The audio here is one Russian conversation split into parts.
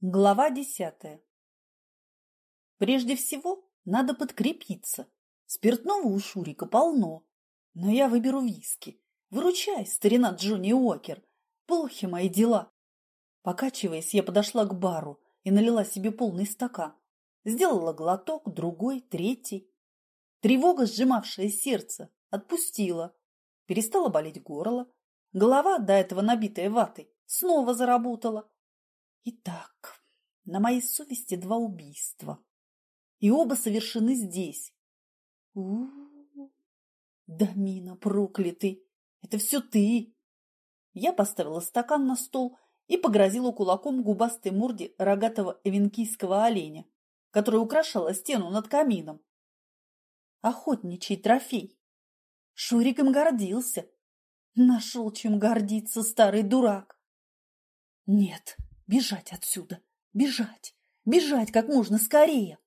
Глава десятая Прежде всего, надо подкрепиться. Спиртного у Шурика полно. Но я выберу виски. Выручай, старина Джонни Уокер. Плохи мои дела. Покачиваясь, я подошла к бару и налила себе полный стакан. Сделала глоток, другой, третий. Тревога, сжимавшая сердце, отпустила. Перестала болеть горло. Голова, до этого набитая ватой, снова заработала. Итак, на моей совести два убийства. И оба совершены здесь. У, -у, -у. Дамина, проклятый! Это все ты! Я поставила стакан на стол и погрозила кулаком губастой морде рогатого эвенкийского оленя, который украшала стену над камином. Охотничий трофей. Шурик им гордился. Нашел чем гордиться старый дурак. Нет, Бежать отсюда! Бежать! Бежать как можно скорее!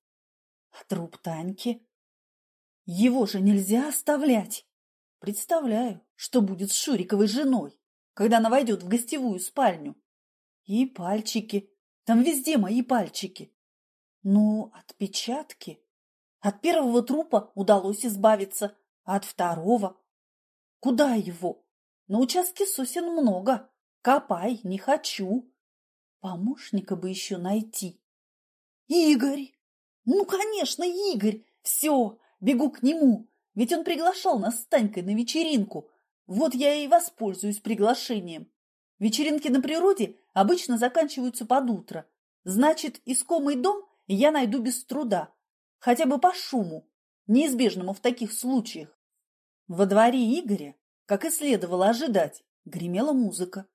А труп Таньки? Его же нельзя оставлять! Представляю, что будет с Шуриковой женой, когда она войдет в гостевую спальню. И пальчики. Там везде мои пальчики. Ну, отпечатки. От первого трупа удалось избавиться, а от второго... Куда его? На участке сосен много. Копай, не хочу. Помощника бы еще найти. Игорь! Ну, конечно, Игорь! Все, бегу к нему, ведь он приглашал нас с Танькой на вечеринку. Вот я и воспользуюсь приглашением. Вечеринки на природе обычно заканчиваются под утро. Значит, искомый дом я найду без труда, хотя бы по шуму, неизбежному в таких случаях. Во дворе Игоря, как и следовало ожидать, гремела музыка.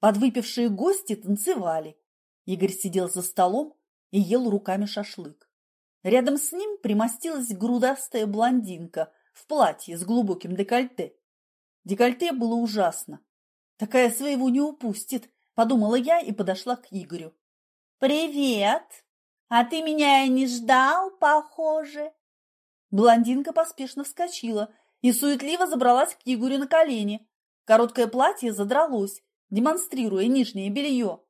Подвыпившие гости танцевали. Игорь сидел за столом и ел руками шашлык. Рядом с ним примостилась грудастая блондинка в платье с глубоким декольте. Декольте было ужасно. Такая своего не упустит, подумала я и подошла к Игорю. «Привет! А ты меня и не ждал, похоже?» Блондинка поспешно вскочила и суетливо забралась к Игорю на колени. Короткое платье задралось, демонстрируя нижнее белье.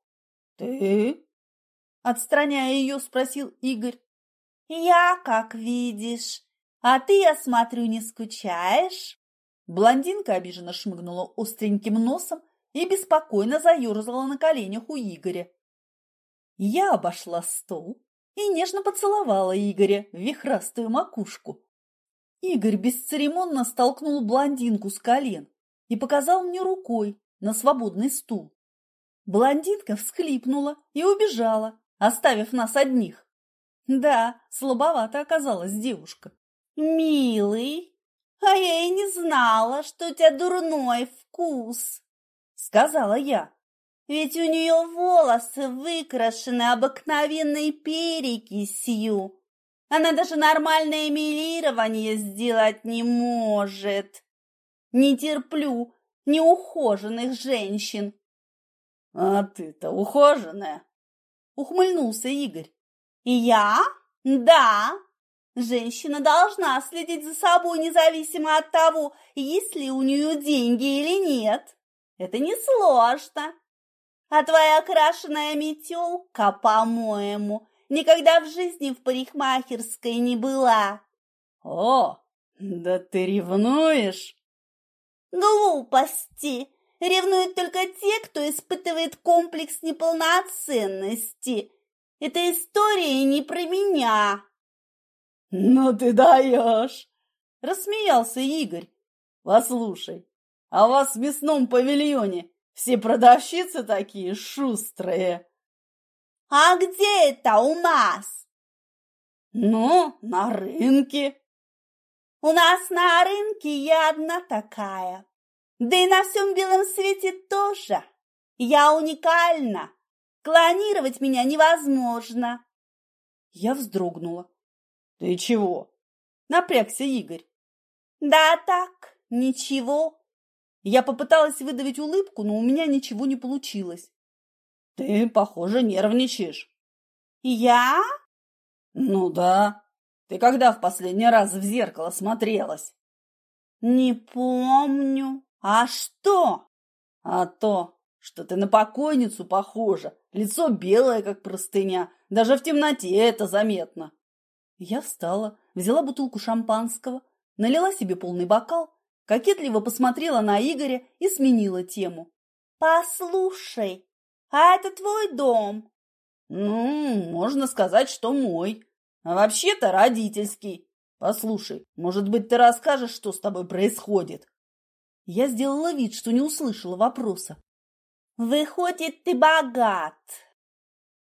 «Ты?» Отстраняя ее, спросил Игорь. «Я, как видишь. А ты, я смотрю, не скучаешь?» Блондинка обиженно шмыгнула остреньким носом и беспокойно заерзала на коленях у Игоря. Я обошла стол и нежно поцеловала Игоря в вихрастую макушку. Игорь бесцеремонно столкнул блондинку с колен и показал мне рукой, на свободный стул. Блондинка всхлипнула и убежала, оставив нас одних. Да, слабовато оказалась девушка. «Милый, а я и не знала, что у тебя дурной вкус», — сказала я. «Ведь у нее волосы выкрашены обыкновенной перекисью. Она даже нормальное милирование сделать не может. Не терплю неухоженных женщин. — А ты-то ухоженная, — ухмыльнулся Игорь. — я? Да. Женщина должна следить за собой независимо от того, есть ли у нее деньги или нет. Это несложно. А твоя окрашенная метелка, по-моему, никогда в жизни в парикмахерской не была. О, да ты ревнуешь? Глупости! Ревнуют только те, кто испытывает комплекс неполноценности. Эта история не про меня. Ну ты даешь! Рассмеялся Игорь. Послушай, а у вас в мясном павильоне все продавщицы такие шустрые. А где это у нас? Ну, на рынке. У нас на рынке я одна такая. Да и на всем белом свете тоже. Я уникальна. Клонировать меня невозможно. Я вздрогнула. Ты чего? Напрягся Игорь. Да так, ничего. Я попыталась выдавить улыбку, но у меня ничего не получилось. Ты, похоже, нервничаешь. Я? Ну да. Ты когда в последний раз в зеркало смотрелась? Не помню. А что? А то, что ты на покойницу похожа. Лицо белое, как простыня. Даже в темноте это заметно. Я встала, взяла бутылку шампанского, налила себе полный бокал, кокетливо посмотрела на Игоря и сменила тему. «Послушай, а это твой дом?» «Ну, можно сказать, что мой. А вообще-то родительский. Послушай, может быть, ты расскажешь, что с тобой происходит?» Я сделала вид, что не услышала вопроса. «Выходит, ты богат?»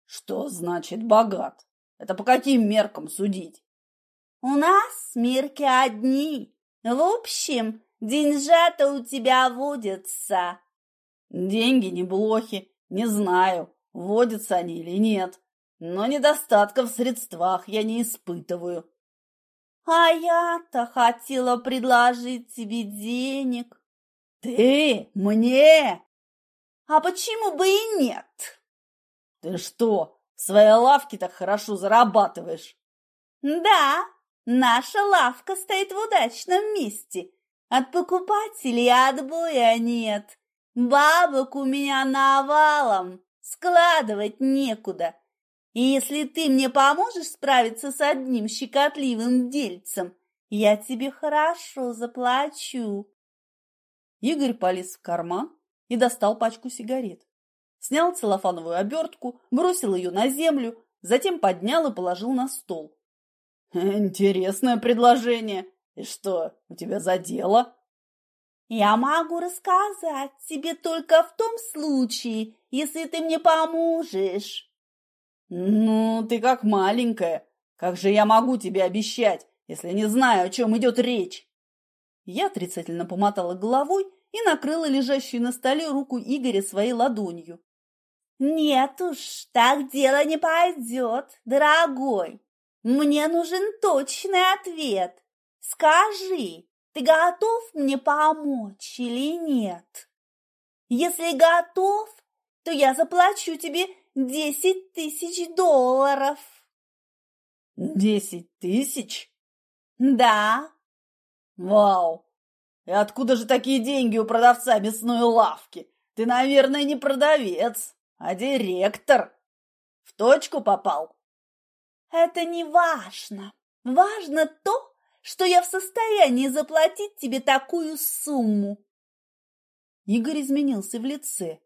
«Что значит богат? Это по каким меркам судить?» «У нас мерки одни. В общем, деньжата у тебя водятся». «Деньги не блохи. Не знаю, водятся они или нет. Но недостатков в средствах я не испытываю». «А я-то хотела предложить тебе денег». «Ты? Мне?» «А почему бы и нет?» «Ты что, в своей лавке так хорошо зарабатываешь?» «Да, наша лавка стоит в удачном месте. От покупателей отбоя нет. Бабок у меня навалом, складывать некуда. И если ты мне поможешь справиться с одним щекотливым дельцем, я тебе хорошо заплачу. Игорь полез в карман и достал пачку сигарет. Снял целлофановую обертку, бросил ее на землю, затем поднял и положил на стол. «Интересное предложение. И что, у тебя за дело?» «Я могу рассказать тебе только в том случае, если ты мне поможешь». «Ну, ты как маленькая. Как же я могу тебе обещать, если не знаю, о чем идет речь?» Я отрицательно помотала головой и накрыла лежащую на столе руку Игоря своей ладонью. «Нет уж, так дело не пойдет, дорогой. Мне нужен точный ответ. Скажи, ты готов мне помочь или нет? Если готов, то я заплачу тебе десять тысяч долларов. Десять тысяч? Да. Вау! И откуда же такие деньги у продавца мясной лавки? Ты, наверное, не продавец, а директор. В точку попал? Это не важно. Важно то, что я в состоянии заплатить тебе такую сумму. Игорь изменился в лице.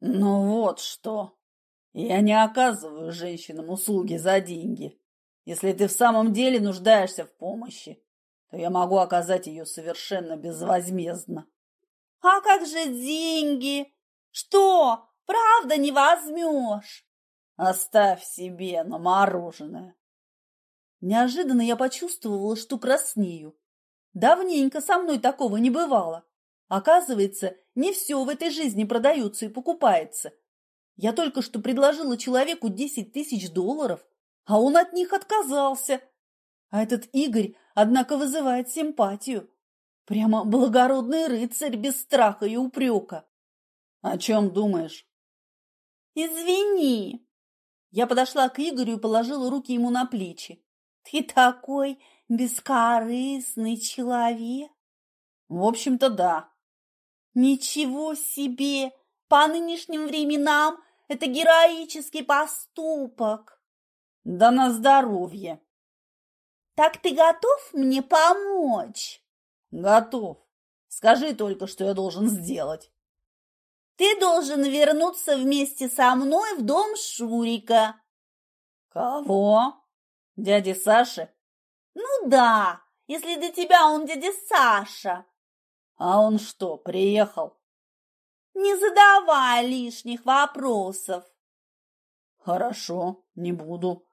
Ну вот что. Я не оказываю женщинам услуги за деньги. Если ты в самом деле нуждаешься в помощи, то я могу оказать ее совершенно безвозмездно. А как же деньги? Что, правда не возьмешь? Оставь себе на мороженое. Неожиданно я почувствовала, что краснею. Давненько со мной такого не бывало. Оказывается, не все в этой жизни продается и покупается. Я только что предложила человеку десять тысяч долларов, а он от них отказался. А этот Игорь, однако, вызывает симпатию. Прямо благородный рыцарь без страха и упрека. О чем думаешь? Извини. Я подошла к Игорю и положила руки ему на плечи. Ты такой бескорыстный человек. В общем-то, да. Ничего себе! По нынешним временам это героический поступок. Да на здоровье. Так ты готов мне помочь? Готов. Скажи только, что я должен сделать. Ты должен вернуться вместе со мной в дом Шурика. Кого? Дяди Саши? Ну да, если для тебя он дядя Саша. А он что, приехал? Не задавай лишних вопросов. Хорошо, не буду.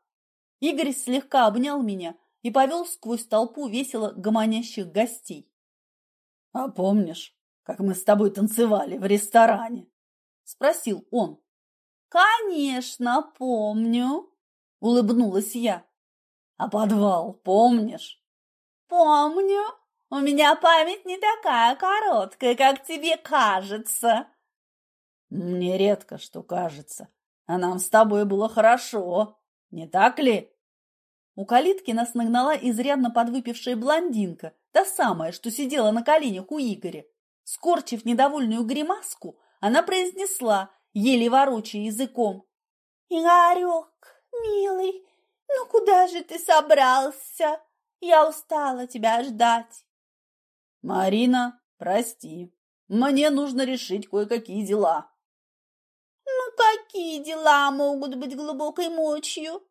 Игорь слегка обнял меня и повел сквозь толпу весело гомонящих гостей. А помнишь, как мы с тобой танцевали в ресторане? Спросил он. Конечно, помню, улыбнулась я. А подвал помнишь? Помню. У меня память не такая короткая, как тебе кажется. Мне редко что кажется. А нам с тобой было хорошо, не так ли? У калитки нас нагнала изрядно подвыпившая блондинка, та самая, что сидела на коленях у Игоря. Скорчив недовольную гримаску, она произнесла, еле ворочая языком. «Игорек, милый, ну куда же ты собрался? Я устала тебя ждать». «Марина, прости, мне нужно решить кое-какие дела». «Ну какие дела могут быть глубокой ночью?»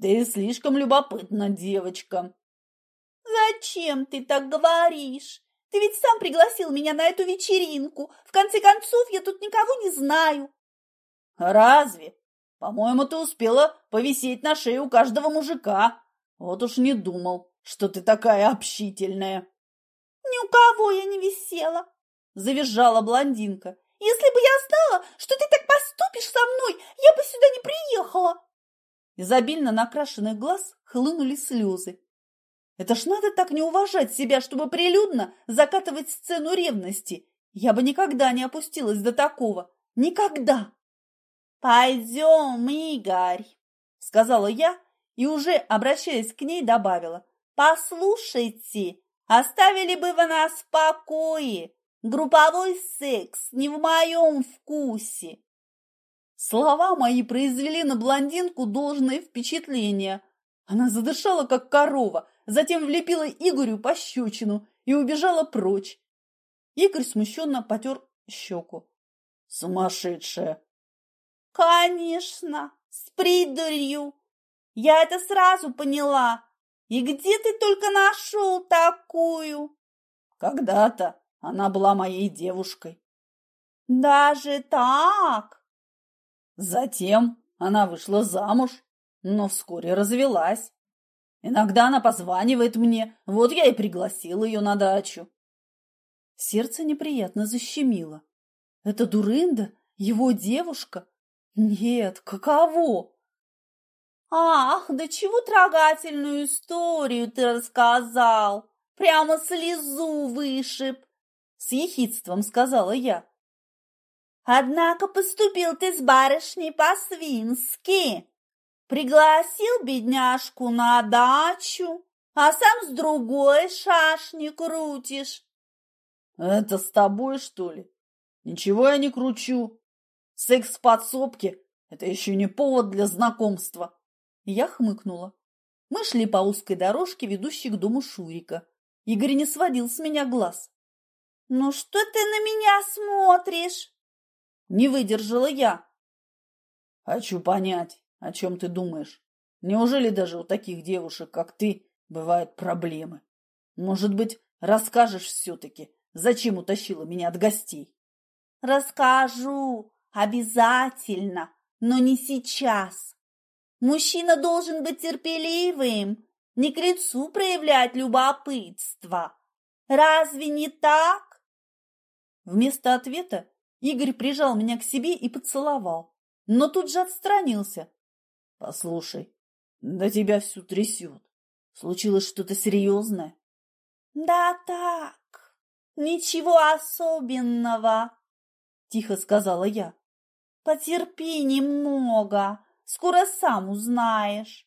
«Ты слишком любопытна, девочка». «Зачем ты так говоришь? Ты ведь сам пригласил меня на эту вечеринку. В конце концов, я тут никого не знаю». «Разве? По-моему, ты успела повисеть на шее у каждого мужика. Вот уж не думал, что ты такая общительная». «Ни у кого я не висела», – завизжала блондинка. «Если бы я знала, что ты так поступишь со мной, я бы сюда не приехала». Из обильно накрашенных глаз хлынули слезы. Это ж надо так не уважать себя, чтобы прилюдно закатывать сцену ревности. Я бы никогда не опустилась до такого. Никогда. «Пойдем, Игорь», — сказала я и уже, обращаясь к ней, добавила. «Послушайте, оставили бы вы нас в покое. Групповой секс не в моем вкусе». Слова мои произвели на блондинку должное впечатление. Она задышала, как корова, затем влепила Игорю пощечину и убежала прочь. Игорь смущенно потер щеку. Сумасшедшая! Конечно, с придурью. Я это сразу поняла. И где ты только нашел такую? Когда-то она была моей девушкой. Даже так? Затем она вышла замуж, но вскоре развелась. Иногда она позванивает мне, вот я и пригласил ее на дачу. Сердце неприятно защемило. Это дурында, его девушка? Нет, каково? Ах, да чего трогательную историю ты рассказал! Прямо слезу вышиб! С ехидством сказала я. Однако поступил ты с барышней по-свински. Пригласил бедняжку на дачу, а сам с другой шашни крутишь. Это с тобой, что ли? Ничего я не кручу. Секс в подсобке – это еще не повод для знакомства. Я хмыкнула. Мы шли по узкой дорожке, ведущей к дому Шурика. Игорь не сводил с меня глаз. «Ну что ты на меня смотришь?» Не выдержала я. Хочу понять, о чем ты думаешь? Неужели даже у таких девушек, как ты, бывают проблемы? Может быть, расскажешь все-таки, зачем утащила меня от гостей? Расскажу, обязательно, но не сейчас. Мужчина должен быть терпеливым, не к лицу проявлять любопытство. Разве не так? Вместо ответа Игорь прижал меня к себе и поцеловал, но тут же отстранился, Послушай, да тебя всю трясет. Случилось что-то серьезное? Да так, ничего особенного, тихо сказала я. Потерпи немного, скоро сам узнаешь.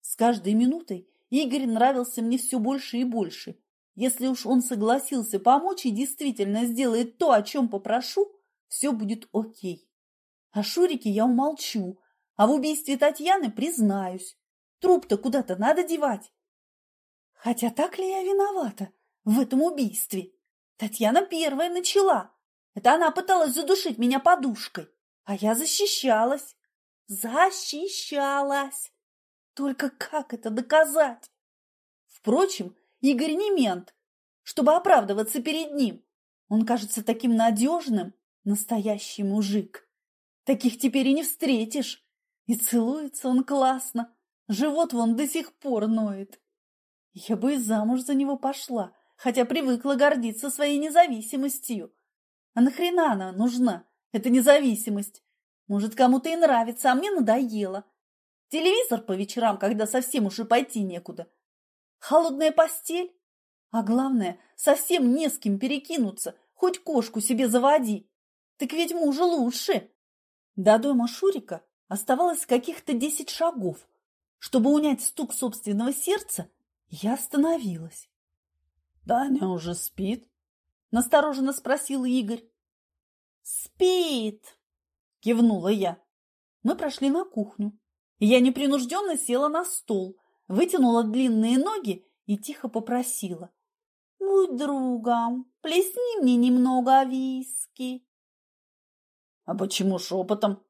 С каждой минутой Игорь нравился мне все больше и больше. Если уж он согласился помочь и действительно сделает то, о чем попрошу, все будет окей. О Шурике я умолчу, а в убийстве Татьяны признаюсь. Труп-то куда-то надо девать. Хотя так ли я виновата в этом убийстве? Татьяна первая начала. Это она пыталась задушить меня подушкой, а я защищалась. Защищалась. Только как это доказать? Впрочем, Игорь не мент, чтобы оправдываться перед ним. Он кажется таким надежным, настоящий мужик. Таких теперь и не встретишь. И целуется он классно. Живот вон до сих пор ноет. Я бы и замуж за него пошла, хотя привыкла гордиться своей независимостью. А нахрена она нужна, эта независимость? Может, кому-то и нравится, а мне надоело. Телевизор по вечерам, когда совсем уж и пойти некуда. Холодная постель. А главное, совсем не с кем перекинуться, хоть кошку себе заводи. Так ведь мужу лучше. До дома Шурика Оставалось каких-то десять шагов. Чтобы унять стук собственного сердца, я остановилась. — Таня уже спит? — настороженно спросил Игорь. «Спит!» – кивнула я. Мы прошли на кухню, и я непринужденно села на стол, вытянула длинные ноги и тихо попросила. «Будь другом, плесни мне немного виски». «А почему шепотом?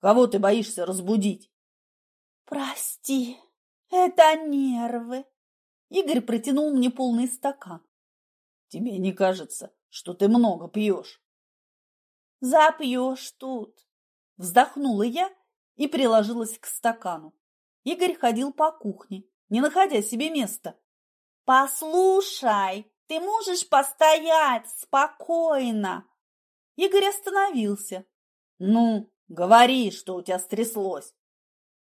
Кого ты боишься разбудить?» «Прости, это нервы». Игорь протянул мне полный стакан. «Тебе не кажется, что ты много пьешь?» «Запьешь тут!» Вздохнула я и приложилась к стакану. Игорь ходил по кухне, не находя себе места. «Послушай, ты можешь постоять спокойно!» Игорь остановился. «Ну, говори, что у тебя стряслось!»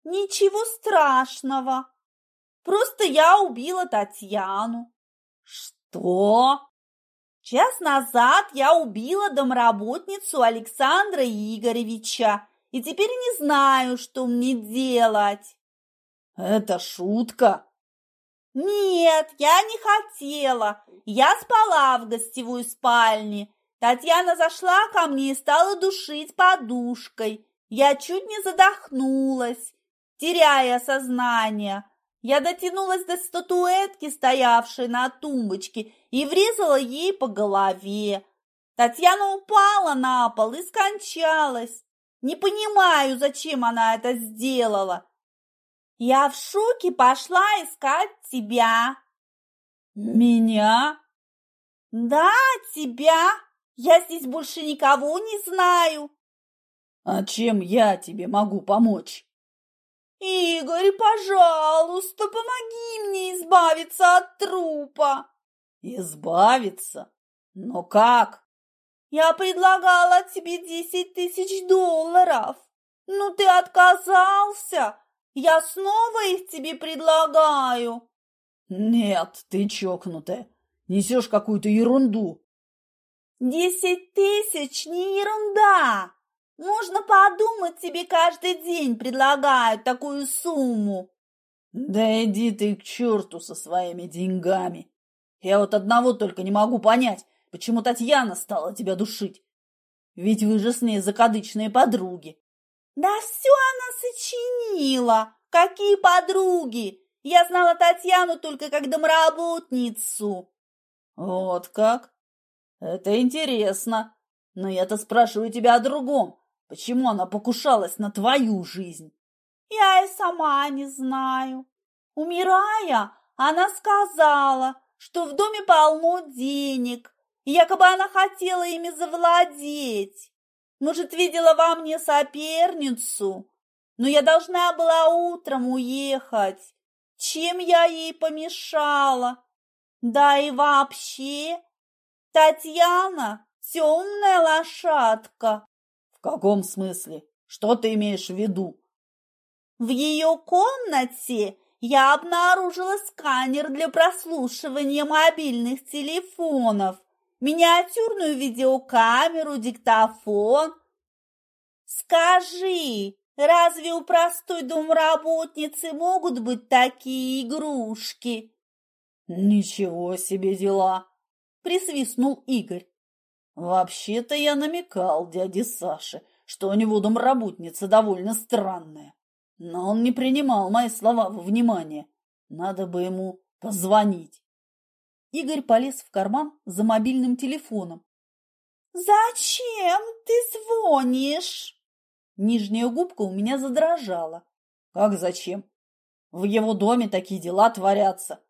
«Ничего страшного. Просто я убила Татьяну». «Что?» Час назад я убила домработницу Александра Игоревича и теперь не знаю, что мне делать. Это шутка? Нет, я не хотела. Я спала в гостевой спальне. Татьяна зашла ко мне и стала душить подушкой. Я чуть не задохнулась, теряя сознание. Я дотянулась до статуэтки, стоявшей на тумбочке, и врезала ей по голове. Татьяна упала на пол и скончалась. Не понимаю, зачем она это сделала. Я в шоке пошла искать тебя. Меня? Да, тебя. Я здесь больше никого не знаю. А чем я тебе могу помочь? «Игорь, пожалуйста, помоги мне избавиться от трупа!» «Избавиться? Но как?» «Я предлагала тебе десять тысяч долларов, но ты отказался. Я снова их тебе предлагаю». «Нет, ты чокнутая, несешь какую-то ерунду». «Десять тысяч не ерунда!» Можно подумать, тебе каждый день предлагают такую сумму. Да иди ты к черту со своими деньгами. Я вот одного только не могу понять, почему Татьяна стала тебя душить. Ведь вы же с ней закадычные подруги. Да все она сочинила. Какие подруги? Я знала Татьяну только как домработницу. Вот как? Это интересно. Но я-то спрашиваю тебя о другом. Почему она покушалась на твою жизнь? Я и сама не знаю. Умирая, она сказала, что в доме полно денег, и якобы она хотела ими завладеть. Может, видела во мне соперницу, но я должна была утром уехать. Чем я ей помешала? Да и вообще, Татьяна темная лошадка каком смысле? Что ты имеешь в виду? В ее комнате я обнаружила сканер для прослушивания мобильных телефонов, миниатюрную видеокамеру, диктофон. Скажи, разве у простой домработницы могут быть такие игрушки? Ничего себе дела, присвистнул Игорь. Вообще-то я намекал дяде Саше, что у него домработница довольно странная. Но он не принимал мои слова во внимание. Надо бы ему позвонить. Игорь полез в карман за мобильным телефоном. «Зачем ты звонишь?» Нижняя губка у меня задрожала. «Как зачем? В его доме такие дела творятся».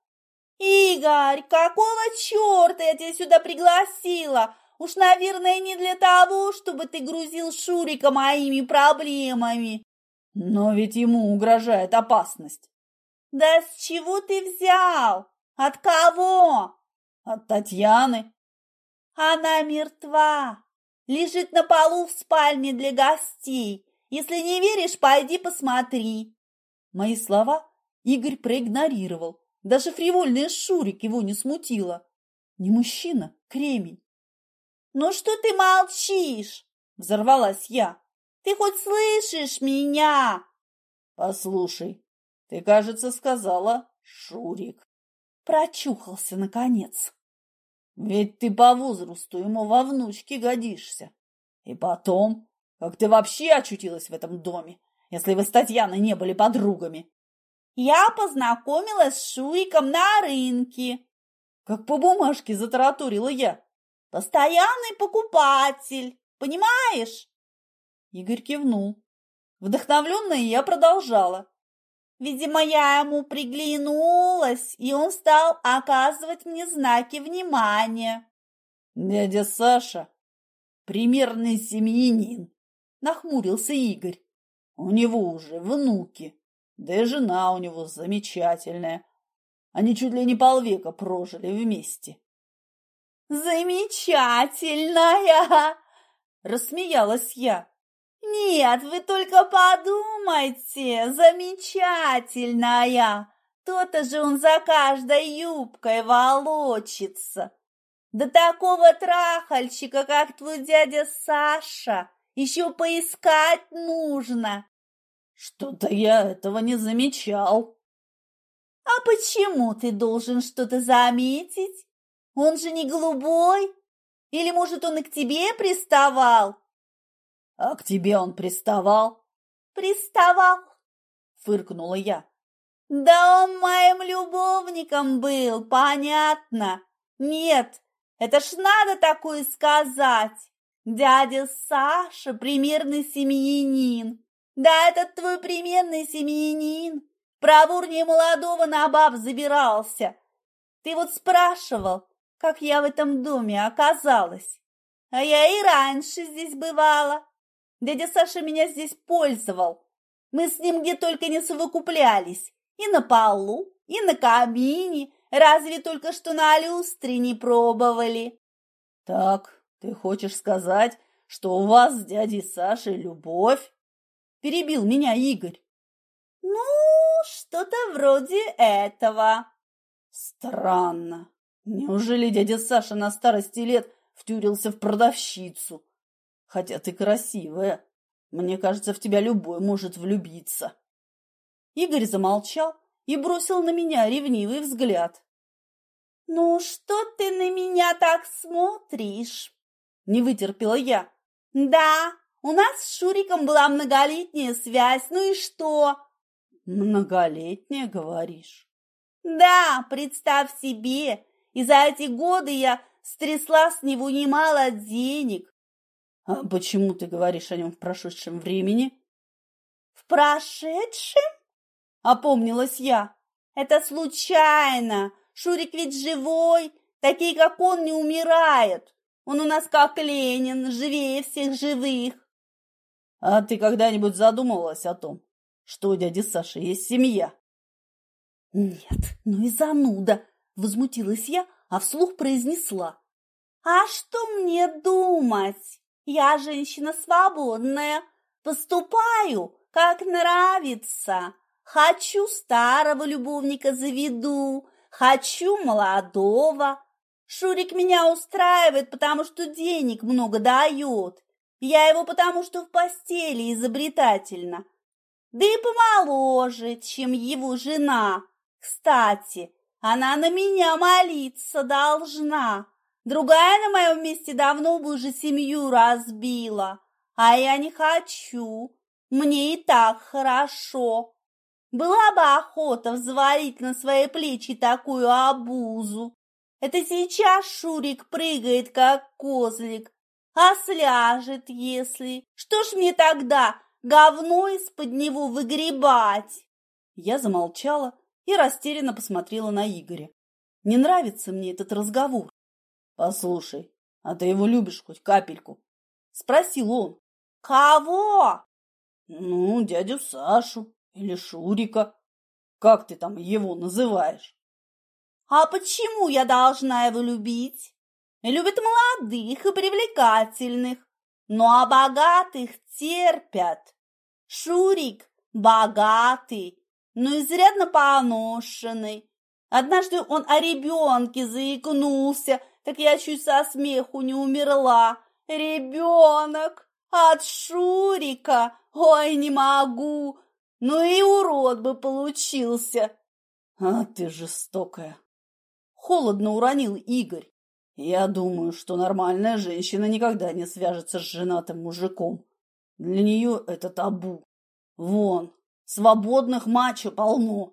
«Игорь, какого черта я тебя сюда пригласила? Уж, наверное, не для того, чтобы ты грузил Шурика моими проблемами. Но ведь ему угрожает опасность. Да с чего ты взял? От кого? От Татьяны. Она мертва. Лежит на полу в спальне для гостей. Если не веришь, пойди посмотри. Мои слова Игорь проигнорировал. Даже фривольный Шурик его не смутило. Не мужчина, кремень. «Ну что ты молчишь?» – взорвалась я. «Ты хоть слышишь меня?» «Послушай, ты, кажется, сказала Шурик». Прочухался, наконец. «Ведь ты по возрасту ему во внучке годишься. И потом, как ты вообще очутилась в этом доме, если вы с Татьяной не были подругами? Я познакомилась с Шуиком на рынке. Как по бумажке затараторила я. Постоянный покупатель, понимаешь? Игорь кивнул. Вдохновленная я продолжала. Видимо, я ему приглянулась, и он стал оказывать мне знаки внимания. Дядя Саша примерный семьянин, нахмурился Игорь. У него уже внуки, да и жена у него замечательная. Они чуть ли не полвека прожили вместе. «Замечательная!» – рассмеялась я. «Нет, вы только подумайте, замечательная! То-то же он за каждой юбкой волочится. Да такого трахальщика, как твой дядя Саша, еще поискать нужно!» «Что-то я этого не замечал!» «А почему ты должен что-то заметить? Он же не голубой? Или, может, он и к тебе приставал?» «А к тебе он приставал?» «Приставал», — фыркнула я. «Да он моим любовником был, понятно. Нет, это ж надо такое сказать. Дядя Саша примерный семьянин. Да этот твой примерный семьянин проворнее молодого на баб забирался. Ты вот спрашивал, как я в этом доме оказалась. А я и раньше здесь бывала. Дядя Саша меня здесь пользовал. Мы с ним где только не совокуплялись. И на полу, и на камине. Разве только что на люстре не пробовали. Так, ты хочешь сказать, что у вас с дядей Сашей любовь? Перебил меня Игорь. Ну, что-то вроде этого. Странно. Неужели дядя Саша на старости лет втюрился в продавщицу? Хотя ты красивая. Мне кажется, в тебя любой может влюбиться. Игорь замолчал и бросил на меня ревнивый взгляд. «Ну, что ты на меня так смотришь?» Не вытерпела я. «Да, у нас с Шуриком была многолетняя связь, ну и что?» «Многолетняя, говоришь?» «Да, представь себе, и за эти годы я стрясла с него немало денег. А почему ты говоришь о нем в прошедшем времени? В прошедшем? Опомнилась я. Это случайно. Шурик ведь живой. Такие, как он, не умирают. Он у нас как Ленин, живее всех живых. А ты когда-нибудь задумывалась о том, что у дяди Саши есть семья? Нет, ну и зануда, возмутилась я, а вслух произнесла. А что мне думать? Я женщина свободная, поступаю, как нравится. Хочу старого любовника заведу, хочу молодого. Шурик меня устраивает, потому что денег много дает. Я его потому что в постели изобретательно. Да и помоложе, чем его жена. Кстати, она на меня молиться должна. Другая на моем месте давно бы уже семью разбила, а я не хочу. Мне и так хорошо. Была бы охота взвалить на свои плечи такую обузу. Это сейчас Шурик прыгает, как козлик, а сляжет, если. Что ж мне тогда говно из-под него выгребать? Я замолчала и растерянно посмотрела на Игоря. Не нравится мне этот разговор. Послушай, а ты его любишь хоть капельку? Спросил он. Кого? Ну, дядю Сашу или Шурика. Как ты там его называешь? А почему я должна его любить? Любят молодых и привлекательных, ну а богатых терпят. Шурик богатый, но изрядно поношенный. Однажды он о ребенке заикнулся – так я чуть со смеху не умерла. Ребенок от Шурика, ой, не могу. Ну и урод бы получился. А ты жестокая. Холодно уронил Игорь. Я думаю, что нормальная женщина никогда не свяжется с женатым мужиком. Для нее это табу. Вон, свободных мачо полно.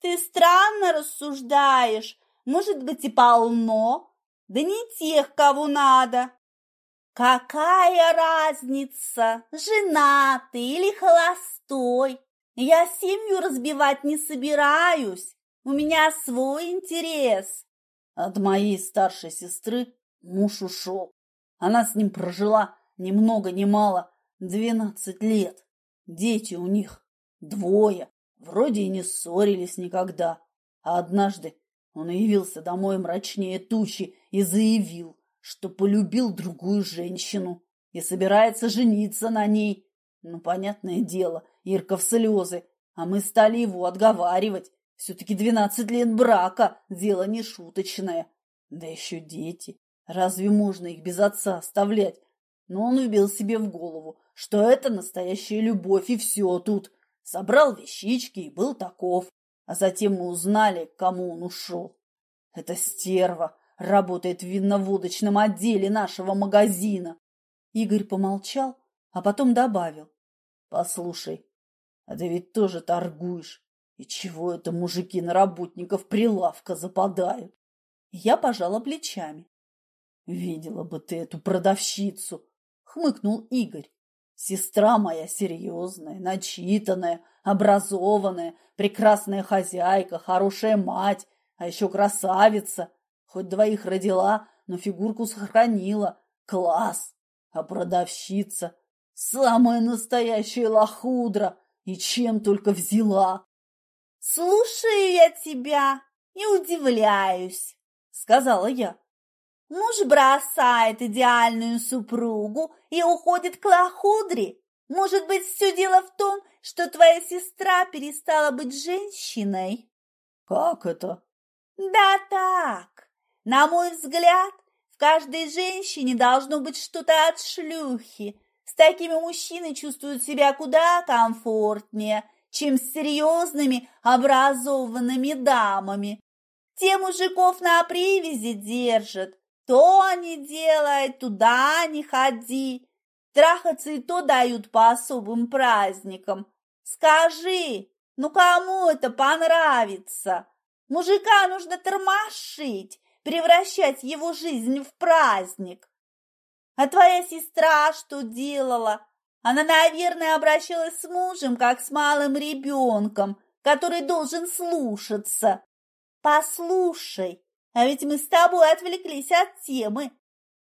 Ты странно рассуждаешь. Может быть и полно. Да не тех, кого надо. Какая разница, женатый или холостой? Я семью разбивать не собираюсь. У меня свой интерес. От моей старшей сестры муж ушел. Она с ним прожила ни много ни мало двенадцать лет. Дети у них двое. Вроде и не ссорились никогда. А однажды он явился домой мрачнее тучи и заявил, что полюбил другую женщину и собирается жениться на ней. Ну, понятное дело, Ирка в слезы, а мы стали его отговаривать. Все-таки двенадцать лет брака – дело не шуточное. Да еще дети. Разве можно их без отца оставлять? Но он убил себе в голову, что это настоящая любовь, и все тут. Собрал вещички и был таков. А затем мы узнали, кому он ушел. Это стерва работает в винно-водочном отделе нашего магазина. Игорь помолчал, а потом добавил. Послушай, а ты ведь тоже торгуешь. И чего это мужики на работников прилавка западают? Я пожала плечами. Видела бы ты эту продавщицу, хмыкнул Игорь. Сестра моя серьезная, начитанная, образованная, прекрасная хозяйка, хорошая мать, а еще красавица. Хоть двоих родила, но фигурку сохранила. Класс! А продавщица – самая настоящая лохудра. И чем только взяла. Слушаю я тебя и удивляюсь, сказала я. Муж бросает идеальную супругу и уходит к лохудре. Может быть, все дело в том, что твоя сестра перестала быть женщиной? Как это? Да так. На мой взгляд, в каждой женщине должно быть что-то от шлюхи. С такими мужчины чувствуют себя куда комфортнее, чем с серьезными образованными дамами. Те мужиков на привязи держат. То не делай, туда не ходи. Трахаться и то дают по особым праздникам. Скажи, ну кому это понравится? Мужика нужно тормошить, превращать его жизнь в праздник. А твоя сестра что делала? Она, наверное, обращалась с мужем, как с малым ребенком, который должен слушаться. Послушай, а ведь мы с тобой отвлеклись от темы.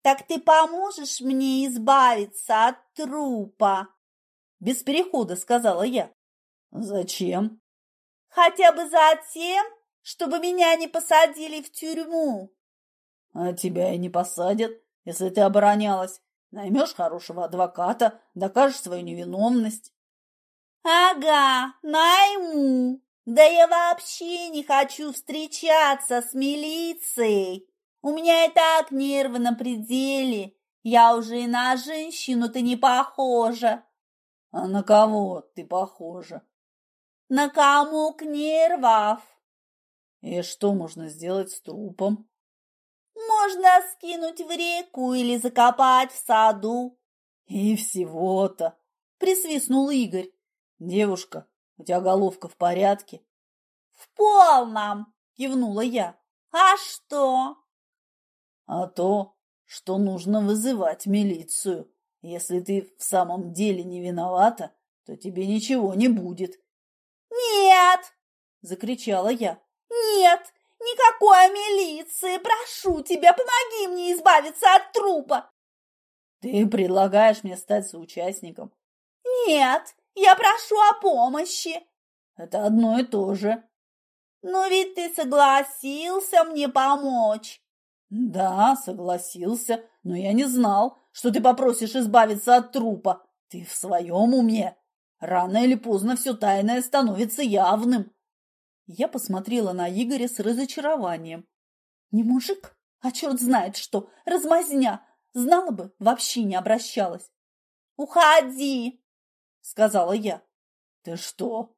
Так ты поможешь мне избавиться от трупа? Без перехода сказала я. Зачем? Хотя бы за тем, чтобы меня не посадили в тюрьму. А тебя и не посадят, если ты оборонялась. Наймешь хорошего адвоката, докажешь свою невиновность. Ага, найму. Да я вообще не хочу встречаться с милицией. У меня и так нервы на пределе. Я уже и на женщину-то не похожа. А на кого ты похожа? На комок нервов. И что можно сделать с трупом? Можно скинуть в реку или закопать в саду. И всего-то, присвистнул Игорь. Девушка, у тебя головка в порядке? В полном, кивнула я. А что? А то, что нужно вызывать милицию. Если ты в самом деле не виновата, то тебе ничего не будет. Нет, закричала я. «Нет, никакой милиции! Прошу тебя, помоги мне избавиться от трупа!» «Ты предлагаешь мне стать соучастником?» «Нет, я прошу о помощи!» «Это одно и то же!» «Но ведь ты согласился мне помочь!» «Да, согласился, но я не знал, что ты попросишь избавиться от трупа. Ты в своем уме. Рано или поздно все тайное становится явным. Я посмотрела на Игоря с разочарованием. Не мужик, а черт знает что, размазня. Знала бы, вообще не обращалась. «Уходи!» — сказала я. «Ты что?»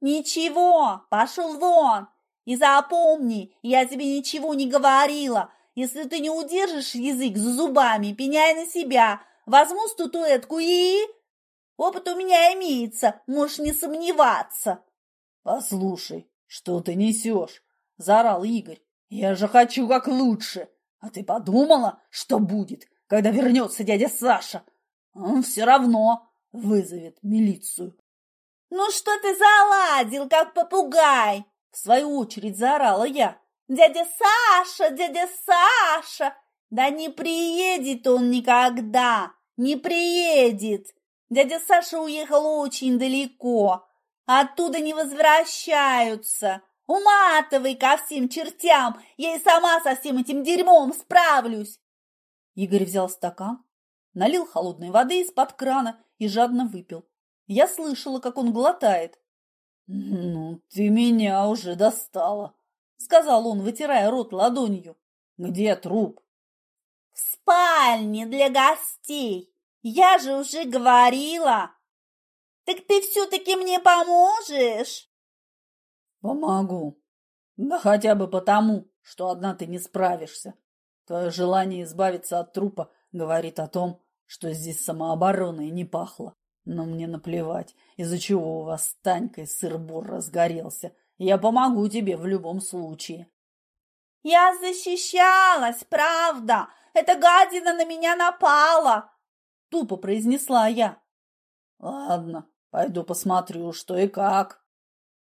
«Ничего, пошел вон! И запомни, я тебе ничего не говорила. Если ты не удержишь язык за зубами, пеняй на себя. Возьму статуэтку и... Опыт у меня имеется, можешь не сомневаться. Послушай, что ты несешь? Заорал Игорь. Я же хочу как лучше. А ты подумала, что будет, когда вернется дядя Саша? Он все равно вызовет милицию. Ну что ты заладил, как попугай? В свою очередь заорала я. «Дядя Саша! Дядя Саша!» «Да не приедет он никогда! Не приедет! Дядя Саша уехал очень далеко, оттуда не возвращаются. Уматывай ко всем чертям, я и сама со всем этим дерьмом справлюсь!» Игорь взял стакан, налил холодной воды из-под крана и жадно выпил. Я слышала, как он глотает. «Ну, ты меня уже достала!» сказал он, вытирая рот ладонью. Где труп? В спальне для гостей. Я же уже говорила. Так ты все-таки мне поможешь? Помогу. Да хотя бы потому, что одна ты не справишься. Твое желание избавиться от трупа говорит о том, что здесь самообороной не пахло. Но мне наплевать, из-за чего у вас с Танькой сыр-бор разгорелся я помогу тебе в любом случае. Я защищалась, правда. Эта гадина на меня напала. Тупо произнесла я. Ладно, пойду посмотрю, что и как.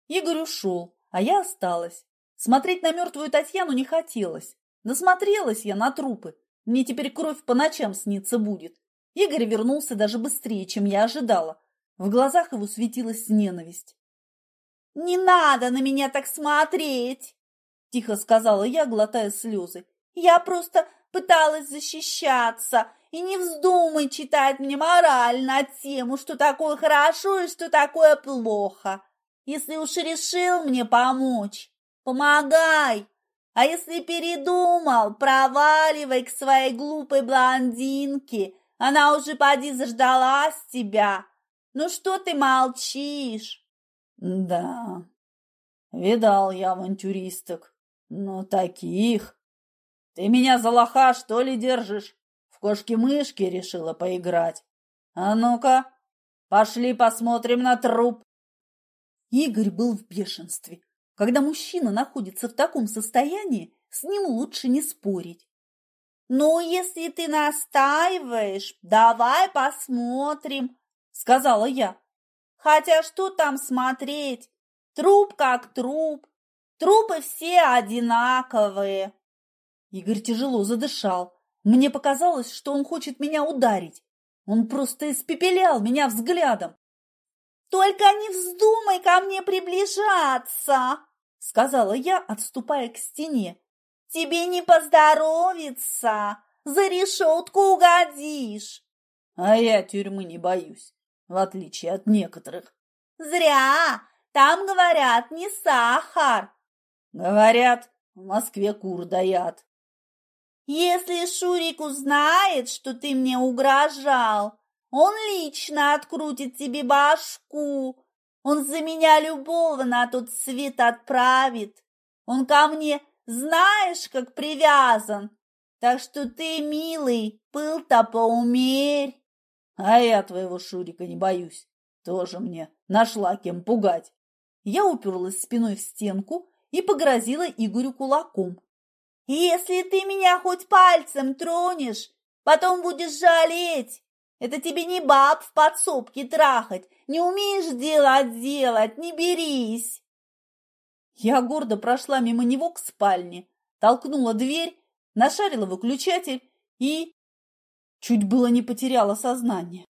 Игорь ушел, а я осталась. Смотреть на мертвую Татьяну не хотелось. Насмотрелась я на трупы. Мне теперь кровь по ночам снится будет. Игорь вернулся даже быстрее, чем я ожидала. В глазах его светилась ненависть. «Не надо на меня так смотреть!» – тихо сказала я, глотая слезы. «Я просто пыталась защищаться, и не вздумай читать мне мораль на тему, что такое хорошо и что такое плохо. Если уж решил мне помочь, помогай, а если передумал, проваливай к своей глупой блондинке, она уже поди заждалась тебя. Ну что ты молчишь?» Да, видал я авантюристок, но таких... Ты меня за лоха, что ли, держишь? В кошки-мышки решила поиграть. А ну-ка, пошли посмотрим на труп. Игорь был в бешенстве. Когда мужчина находится в таком состоянии, с ним лучше не спорить. «Ну, если ты настаиваешь, давай посмотрим», — сказала я. Хотя что там смотреть? Труп как труп. Трупы все одинаковые. Игорь тяжело задышал. Мне показалось, что он хочет меня ударить. Он просто испепелял меня взглядом. «Только не вздумай ко мне приближаться!» Сказала я, отступая к стене. «Тебе не поздоровится! За решетку угодишь!» «А я тюрьмы не боюсь в отличие от некоторых. Зря! Там, говорят, не сахар. Говорят, в Москве кур даят. Если Шурик узнает, что ты мне угрожал, он лично открутит тебе башку. Он за меня любого на тот свет отправит. Он ко мне знаешь, как привязан. Так что ты, милый, пыл-то поумерь. А я твоего Шурика не боюсь. Тоже мне нашла кем пугать. Я уперлась спиной в стенку и погрозила Игорю кулаком. «Если ты меня хоть пальцем тронешь, потом будешь жалеть. Это тебе не баб в подсобке трахать. Не умеешь делать делать, не берись!» Я гордо прошла мимо него к спальне, толкнула дверь, нашарила выключатель и чуть было не потеряла сознание.